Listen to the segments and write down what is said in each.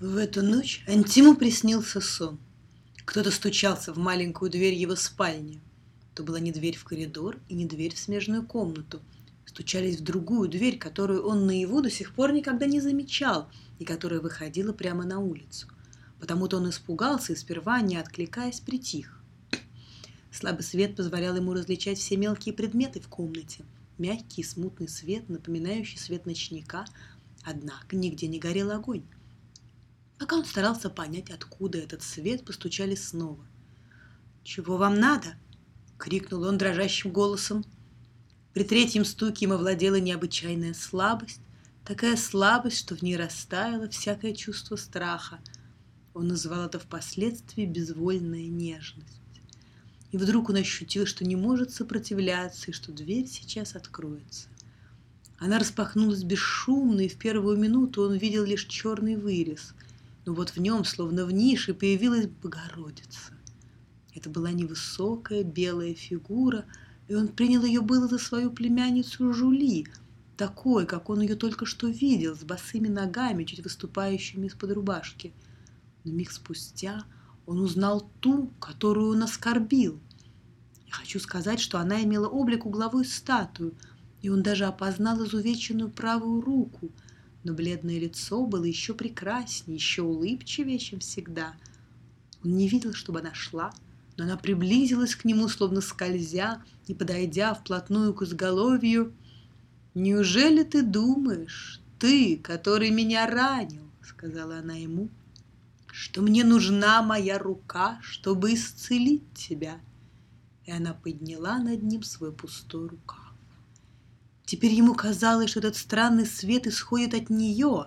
В эту ночь Антиму приснился сон. Кто-то стучался в маленькую дверь его спальни. То была не дверь в коридор и не дверь в смежную комнату. Стучались в другую дверь, которую он наяву до сих пор никогда не замечал и которая выходила прямо на улицу. Потому-то он испугался и сперва, не откликаясь, притих. Слабый свет позволял ему различать все мелкие предметы в комнате. Мягкий смутный свет, напоминающий свет ночника, однако нигде не горел огонь. Пока он старался понять, откуда этот свет, постучали снова. «Чего вам надо?» — крикнул он дрожащим голосом. При третьем стуке им овладела необычайная слабость, такая слабость, что в ней растаяло всякое чувство страха. Он называл это впоследствии безвольная нежность. И вдруг он ощутил, что не может сопротивляться и что дверь сейчас откроется. Она распахнулась бесшумно, и в первую минуту он видел лишь черный вырез — но вот в нем, словно в нише, появилась Богородица. Это была невысокая белая фигура, и он принял ее было за свою племянницу Жули, такой, как он ее только что видел, с босыми ногами, чуть выступающими из-под рубашки. Но миг спустя он узнал ту, которую он оскорбил. Я хочу сказать, что она имела облик угловой статую, и он даже опознал изувеченную правую руку — но бледное лицо было еще прекраснее, еще улыбчивее, чем всегда. Он не видел, чтобы она шла, но она приблизилась к нему, словно скользя, и, подойдя вплотную к изголовью, «Неужели ты думаешь, ты, который меня ранил, — сказала она ему, — что мне нужна моя рука, чтобы исцелить тебя?» И она подняла над ним свой пустой рукав. Теперь ему казалось, что этот странный свет исходит от нее.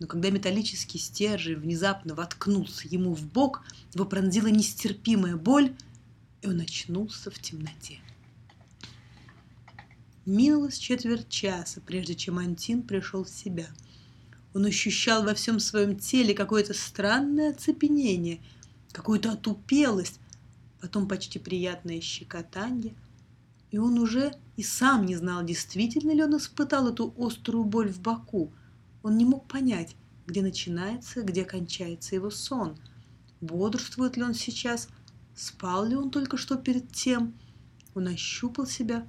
Но когда металлический стержень внезапно воткнулся ему в бок, его пронзила нестерпимая боль, и он очнулся в темноте. Минулось четверть часа, прежде чем Антин пришел в себя. Он ощущал во всем своем теле какое-то странное оцепенение, какую-то отупелость, потом почти приятное щекотанье — и он уже и сам не знал, действительно ли он испытал эту острую боль в боку. Он не мог понять, где начинается, где кончается его сон. Бодрствует ли он сейчас, спал ли он только что перед тем. Он ощупал себя,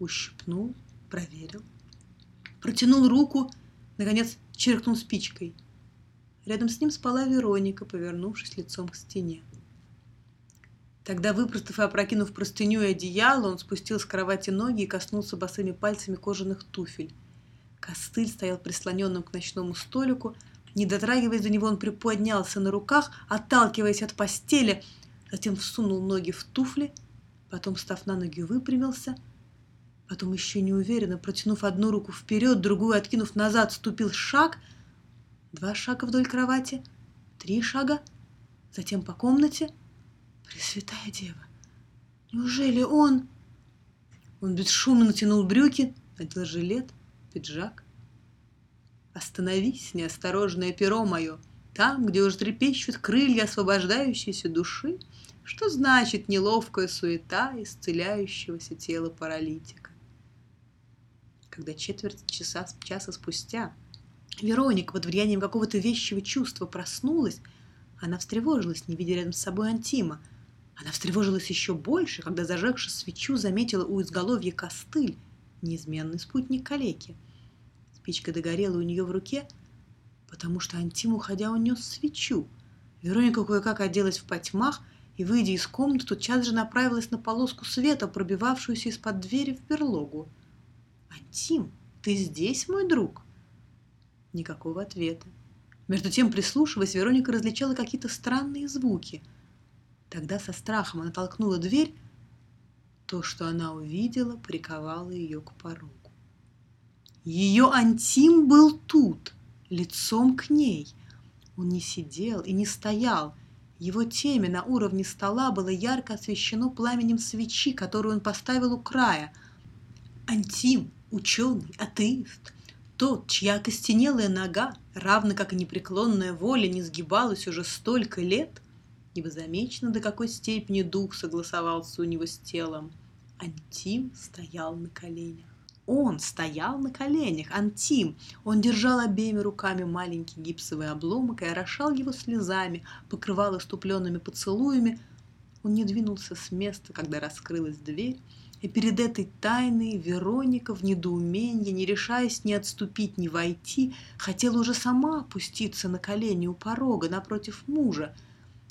ущипнул, проверил. Протянул руку, наконец чиркнул спичкой. Рядом с ним спала Вероника, повернувшись лицом к стене. Тогда, выпростав и опрокинув простыню и одеяло, он спустил с кровати ноги и коснулся босыми пальцами кожаных туфель. Костыль стоял прислоненным к ночному столику. Не дотрагиваясь до него, он приподнялся на руках, отталкиваясь от постели, затем всунул ноги в туфли, потом, став на ноги, выпрямился, потом еще неуверенно, протянув одну руку вперед, другую откинув назад, ступил шаг, два шага вдоль кровати, три шага, затем по комнате — Пресвятая Дева, неужели он... Он бесшумно натянул брюки, надел жилет, пиджак. Остановись, неосторожное перо мое, там, где уж трепещут крылья освобождающейся души, что значит неловкая суета исцеляющегося тела паралитика. Когда четверть часа, часа спустя Вероника под влиянием какого-то вещего чувства проснулась, она встревожилась, не видя рядом с собой Антима — она встревожилась еще больше, когда, зажегши свечу, заметила у изголовья костыль, неизменный спутник калеки. Спичка догорела у нее в руке, потому что Антим, уходя, унес свечу. Вероника кое-как оделась в потьмах и, выйдя из комнаты, тотчас же направилась на полоску света, пробивавшуюся из-под двери в берлогу. «Антим, ты здесь, мой друг?» Никакого ответа. Между тем, прислушиваясь, Вероника различала какие-то странные звуки – Тогда со страхом она толкнула дверь. То, что она увидела, приковало ее к порогу. Ее антим был тут, лицом к ней. Он не сидел и не стоял. Его теме на уровне стола было ярко освещено пламенем свечи, которую он поставил у края. Антим, ученый, атеист, тот, чья костенелая нога, равно как и непреклонная воля, не сгибалась уже столько лет — ибо замечено, до какой степени дух согласовался у него с телом. Антим стоял на коленях. он стоял на коленях, Антим. Он держал обеими руками маленький гипсовый обломок и орошал его слезами, покрывал иступленными поцелуями. Он не двинулся с места, когда раскрылась дверь, и перед этой тайной Вероника в недоумении, не решаясь ни отступить, ни войти, хотела уже сама опуститься на колени у порога напротив мужа,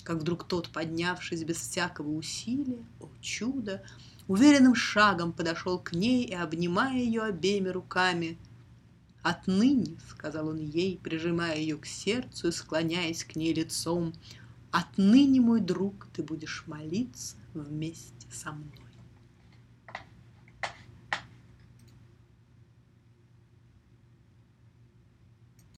как вдруг тот, поднявшись без всякого усилия, о чудо, уверенным шагом подошел к ней и, обнимая ее обеими руками, «Отныне», — сказал он ей, прижимая ее к сердцу и склоняясь к ней лицом, «отныне, мой друг, ты будешь молиться вместе со мной».